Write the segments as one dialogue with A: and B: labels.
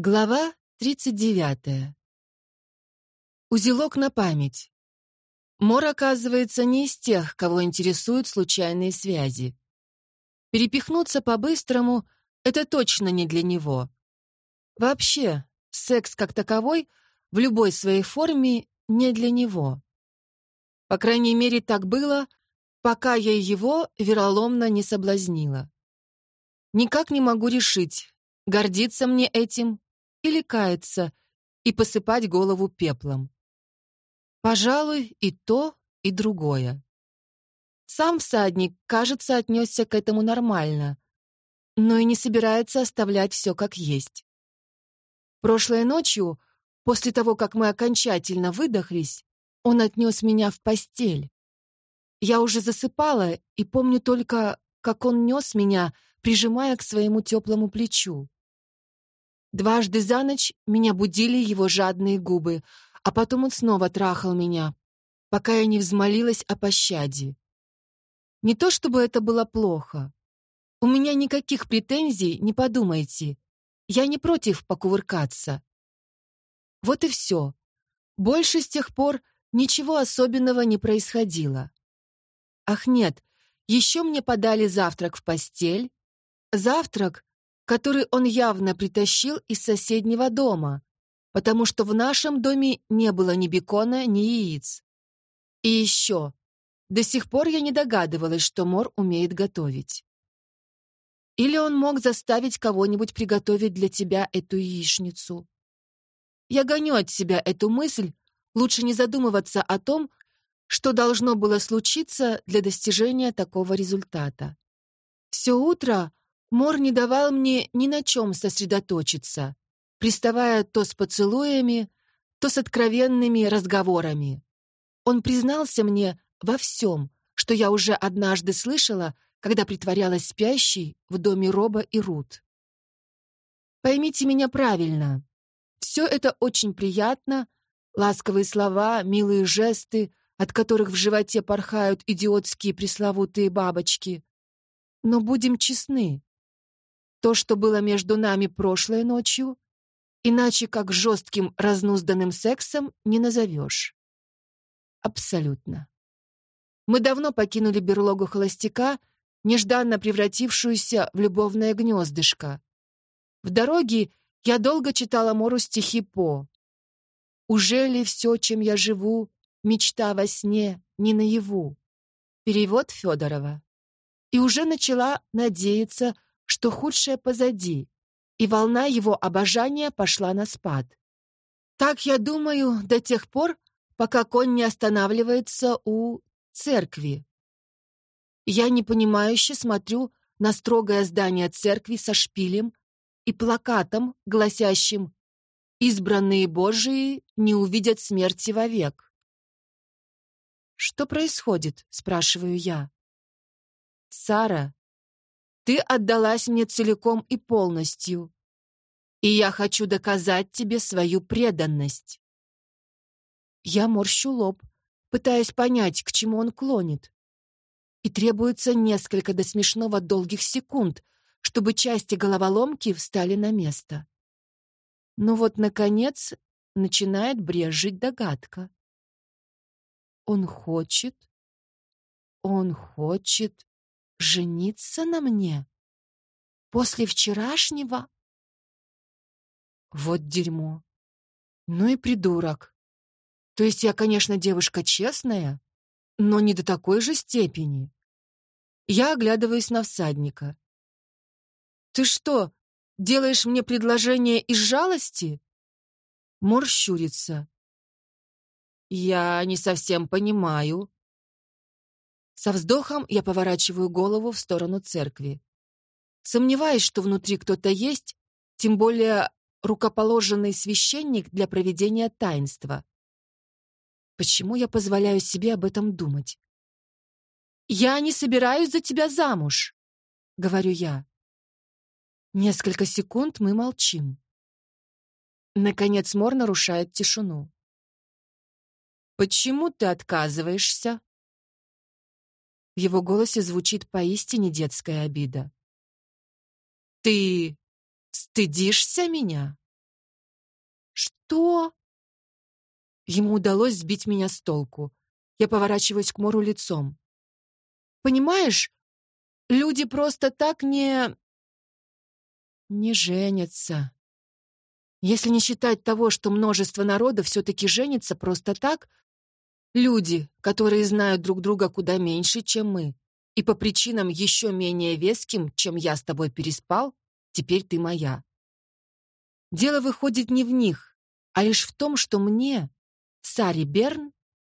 A: Глава 39. Узелок на память. Мор, оказывается, не из тех, кого интересуют случайные связи. Перепихнуться по-быстрому — это точно не для него. Вообще, секс как таковой в любой своей форме не для него. По крайней мере, так было, пока я его вероломно не соблазнила. Никак не могу решить, гордиться мне этим или каяться и посыпать голову пеплом. Пожалуй, и то, и другое. Сам всадник, кажется, отнесся к этому нормально, но и не собирается оставлять все как есть. Прошлой ночью, после того, как мы окончательно выдохлись, он отнес меня в постель. Я уже засыпала и помню только, как он нес меня, прижимая к своему теплому плечу. Дважды за ночь меня будили его жадные губы, а потом он снова трахал меня, пока я не взмолилась о пощаде. Не то чтобы это было плохо. У меня никаких претензий, не подумайте. Я не против покувыркаться. Вот и все. Больше с тех пор ничего особенного не происходило. Ах нет, еще мне подали завтрак в постель. Завтрак, который он явно притащил из соседнего дома, потому что в нашем доме не было ни бекона, ни яиц. И еще, до сих пор я не догадывалась, что Мор умеет готовить. Или он мог заставить кого-нибудь приготовить для тебя эту яичницу. Я гоню от себя эту мысль, лучше не задумываться о том, что должно было случиться для достижения такого результата. Все утро Мор не давал мне ни на чем сосредоточиться, приставая то с поцелуями, то с откровенными разговорами. Он признался мне во всем, что я уже однажды слышала, когда притворялась спящей в доме Роба и Рут. Поймите меня правильно. Все это очень приятно, ласковые слова, милые жесты, от которых в животе порхают идиотские пресловутые бабочки. Но будем честны, то, что было между нами прошлой ночью, иначе как жестким разнузданным сексом не назовешь. Абсолютно. Мы давно покинули берлогу холостяка, нежданно превратившуюся в любовное гнездышко. В дороге я долго читала Мору стихи По. «Уже ли все, чем я живу, мечта во сне, не наяву?» Перевод Федорова. И уже начала надеяться, что худшее позади, и волна его обожания пошла на спад. Так я думаю до тех пор, пока конь не останавливается у церкви. Я непонимающе смотрю на строгое здание церкви со шпилем и плакатом, гласящим «Избранные Божии не увидят смерти вовек». «Что происходит?» — спрашиваю я. «Сара, ты отдалась мне целиком и полностью. И я хочу доказать тебе свою преданность. Я морщу лоб, пытаясь понять, к чему он клонит. И требуется несколько до смешного долгих секунд, чтобы части головоломки встали на место. Но вот, наконец, начинает брежить догадка. Он хочет, он хочет жениться на мне? После вчерашнего? Вот дерьмо. Ну и придурок. То есть я, конечно, девушка честная, но не до такой же степени. Я оглядываюсь на всадника. «Ты что, делаешь мне предложение из жалости?» Мор щурится. «Я не совсем понимаю», со вздохом я поворачиваю голову в сторону церкви. Сомневаюсь, что внутри кто-то есть, тем более рукоположенный священник для проведения таинства. Почему я позволяю себе об этом думать? «Я не собираюсь за тебя замуж», — говорю я. Несколько секунд мы молчим. Наконец Мор нарушает тишину. «Почему ты отказываешься?» В его голосе звучит поистине детская обида. «Ты стыдишься меня?» «Что?» Ему удалось сбить меня с толку. Я поворачиваюсь к Мору лицом. «Понимаешь, люди просто так не... не женятся. Если не считать того, что множество народа все-таки женится просто так, люди, которые знают друг друга куда меньше, чем мы, и по причинам еще менее веским, чем я с тобой переспал, теперь ты моя. Дело выходит не в них, а лишь в том, что мне, Саре Берн,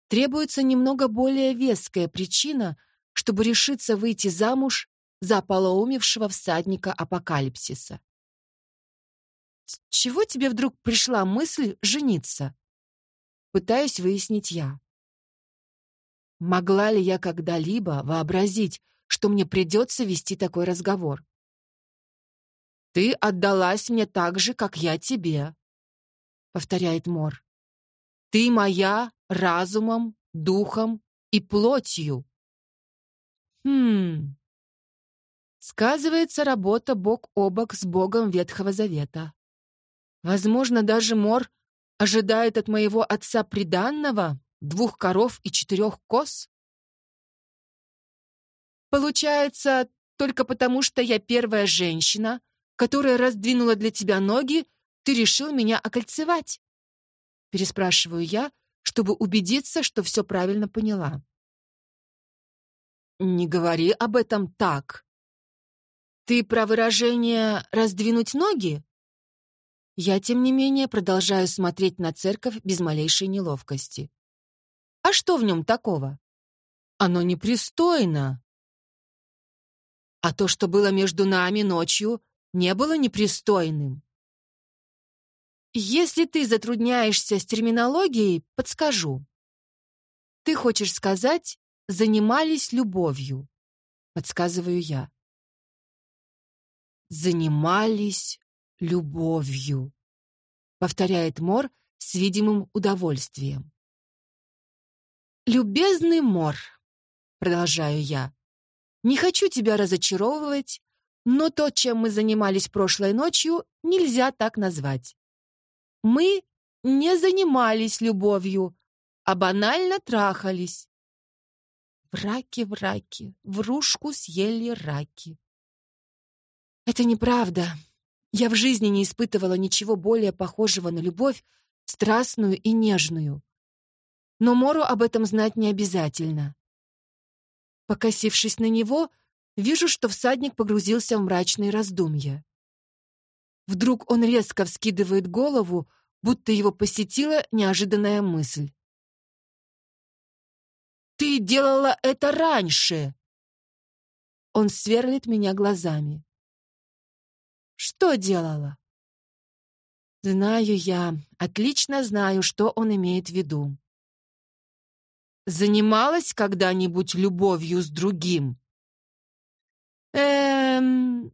A: требуется немного более веская причина, чтобы решиться выйти замуж за полоумевшего всадника апокалипсиса. С чего тебе вдруг пришла мысль жениться? Пытаюсь выяснить я. Могла ли я когда-либо вообразить, что мне придется вести такой разговор? «Ты отдалась мне так же, как я тебе», — повторяет Мор. «Ты моя разумом, духом и плотью». Хм. Сказывается работа бок о бок с Богом Ветхого Завета. Возможно, даже Мор ожидает от моего отца приданного двух коров и четырех коз. Получается, только потому, что я первая женщина, которая раздвинула для тебя ноги, ты решил меня окольцевать? Переспрашиваю я, чтобы убедиться, что все правильно поняла. Не говори об этом так. Ты про выражение «раздвинуть ноги»? Я, тем не менее, продолжаю смотреть на церковь без малейшей неловкости. А что в нем такого? Оно непристойно. А то, что было между нами ночью, не было непристойным. Если ты затрудняешься с терминологией, подскажу. Ты хочешь сказать «занимались любовью», подсказываю я. Занимались любовью», — повторяет Мор с видимым удовольствием. «Любезный Мор», — продолжаю я, — «не хочу тебя разочаровывать, но то, чем мы занимались прошлой ночью, нельзя так назвать. Мы не занимались любовью, а банально трахались. Враки, враки, врушку съели раки. Это неправда. Я в жизни не испытывала ничего более похожего на любовь, страстную и нежную. Но Мору об этом знать не обязательно. Покосившись на него, вижу, что всадник погрузился в мрачные раздумья. Вдруг он резко вскидывает голову, будто его посетила неожиданная мысль. «Ты делала это раньше!» Он сверлит меня глазами. Что делала? Знаю я, отлично знаю, что он имеет в виду. Занималась когда-нибудь любовью с другим? Эм,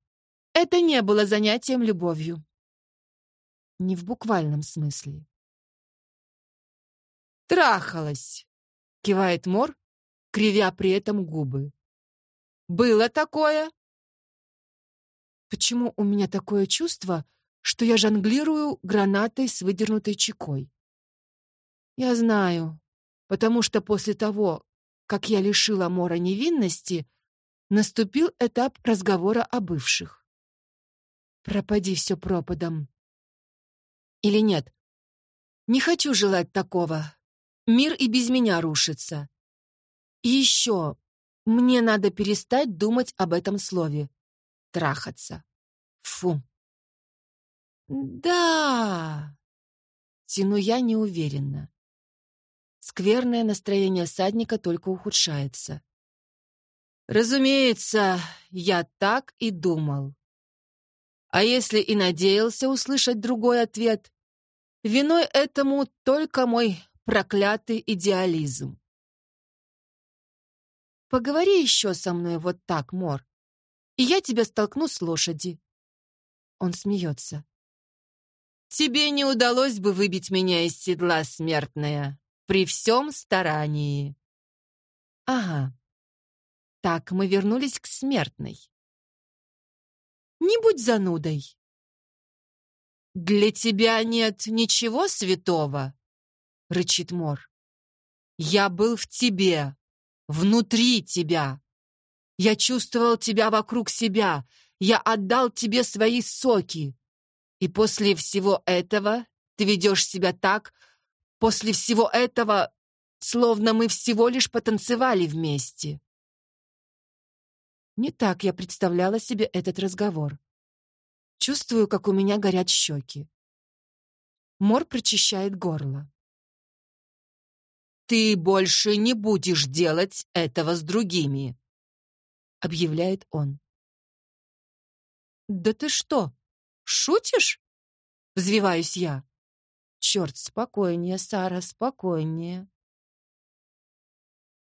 A: это не было занятием любовью. Не в буквальном смысле. Трахалась, кивает Мор, кривя при этом губы. Было такое? Почему у меня такое чувство, что я жонглирую гранатой с выдернутой чекой? Я знаю, потому что после того, как я лишила Мора невинности, наступил этап разговора о бывших. Пропади все пропадом. Или нет? Не хочу желать такого. Мир и без меня рушится. И еще, мне надо перестать думать об этом слове трахаться. Фу. Да. Тяну я неуверенно. Скверное настроение садника только ухудшается. Разумеется, я так и думал. А если и надеялся услышать другой ответ, виной этому только мой проклятый идеализм. Поговори еще со мной вот так, Мор и я тебя столкну с лошади». Он смеется. «Тебе не удалось бы выбить меня из седла, смертная, при всем старании». «Ага. Так, мы вернулись к смертной». «Не будь занудой». «Для тебя нет ничего святого?» — рычит Мор. «Я был в тебе, внутри тебя. Я чувствовал тебя вокруг себя. Я отдал тебе свои соки. И после всего этого ты ведешь себя так, после всего этого, словно мы всего лишь потанцевали вместе». Не так я представляла себе этот разговор. Чувствую, как у меня горят щеки. Мор прочищает горло. «Ты больше не будешь делать этого с другими», — объявляет он. «Да ты что, шутишь?» — взвиваюсь я. «Черт, спокойнее, Сара, спокойнее».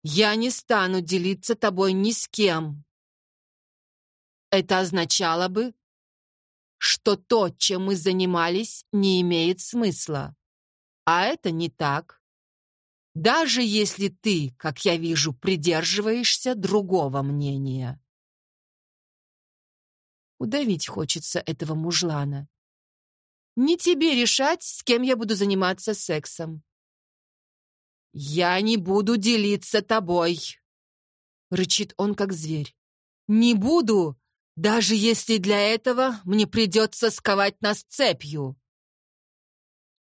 A: «Я не стану делиться тобой ни с кем», это означало бы, что то, чем мы занимались, не имеет смысла. А это не так. Даже если ты, как я вижу, придерживаешься другого мнения. Удавить хочется этого мужлана. Не тебе решать, с кем я буду заниматься сексом. «Я не буду делиться тобой», — рычит он, как зверь. «Не буду, даже если для этого мне придется сковать нас цепью.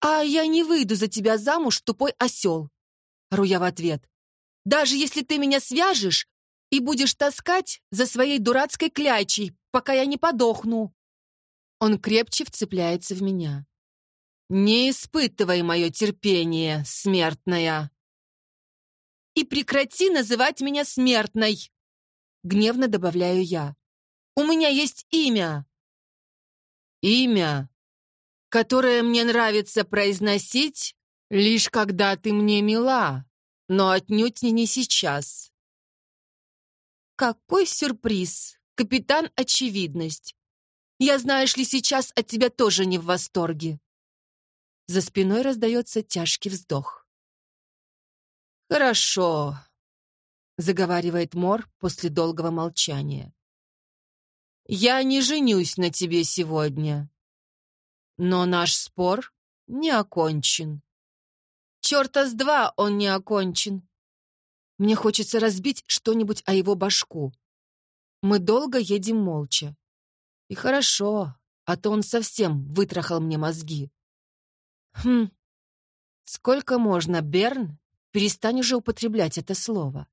A: «А я не выйду за тебя замуж, тупой осел!» Ру я в ответ. «Даже если ты меня свяжешь и будешь таскать за своей дурацкой клячей, пока я не подохну!» Он крепче вцепляется в меня. «Не испытывай мое терпение, смертная!» «И прекрати называть меня смертной!» Гневно добавляю я. У меня есть имя. Имя, которое мне нравится произносить, лишь когда ты мне мила, но отнюдь не сейчас. Какой сюрприз, капитан Очевидность. Я, знаешь ли, сейчас от тебя тоже не в восторге. За спиной раздается тяжкий вздох. «Хорошо», — заговаривает Мор после долгого молчания. Я не женюсь на тебе сегодня. Но наш спор не окончен. Черта с два он не окончен. Мне хочется разбить что-нибудь о его башку. Мы долго едем молча. И хорошо, а то он совсем вытрахал мне мозги. Хм, сколько можно, Берн? Перестань уже употреблять это слово.